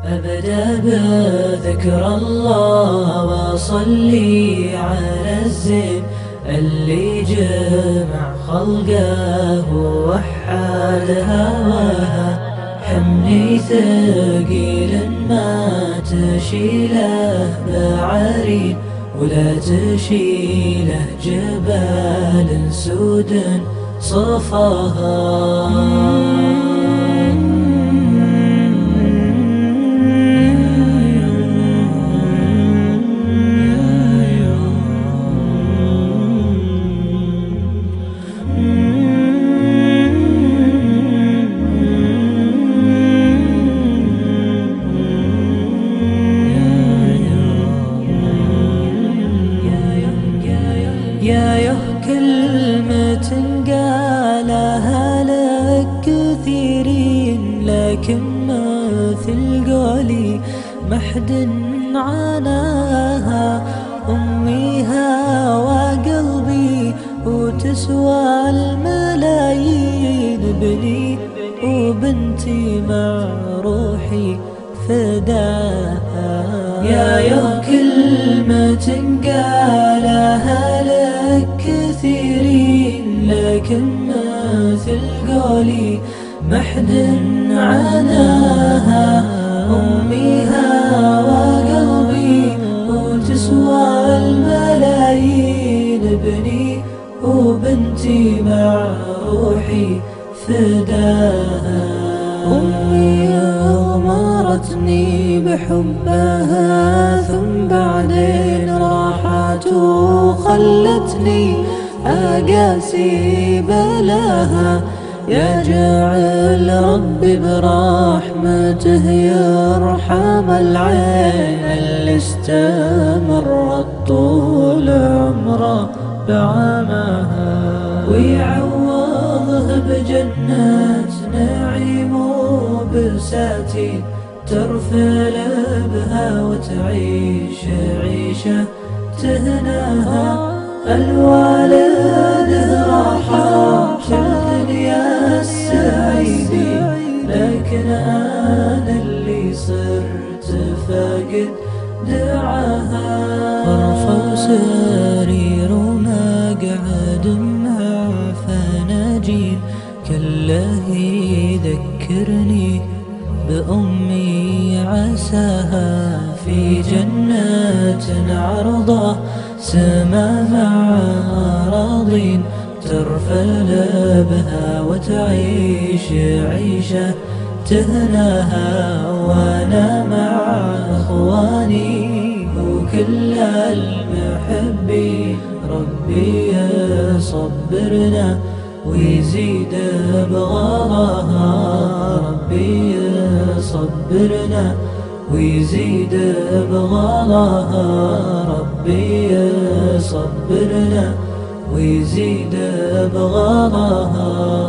أبدأ بذكر الله وأصلي على الزين. اللي جمع خلقه ووحد هواها حمني ثقيل ما تشيله بعرين. ولا تشيله جبال سود صفاها. كلمة قالها لك كثيرين لكن مثل قولي محد عناها أمي هوى قلبي وتسوى الملايين بني وبنتي مع روحي فداها. يا يا كلمة قولي محد عناها أمي هوى قلبي وتسوى الملايين ابني وبنتي مع روحي فداها. أمي أغمرتني بحبها ثم بعدين راحت وخلتني أقاسي بلاها. يا جعل ربي برحمته يرحم العين اللي استمرت طول عمره بعمها ويعوضه بجنة نعيم وبساتين ترفل بها وتعيش عيشة تهناها. الوالد راحة الدنيا السعيدين لكن أنا اللي صرت فاقد دعاها. غرفة وسرير ومقعد مع فناجين كله يذكرني بأمي عساها. في جنة عرضة سما مع أراضين ترفل بها وتعيش عيشة تهناها وأنا مع إخواني وكل المحبين ربي يصبرنا ويزيد بغضاها ربي يصبرنا ويزيد بغضاها ربي يصبرنا ويزيد أبغارها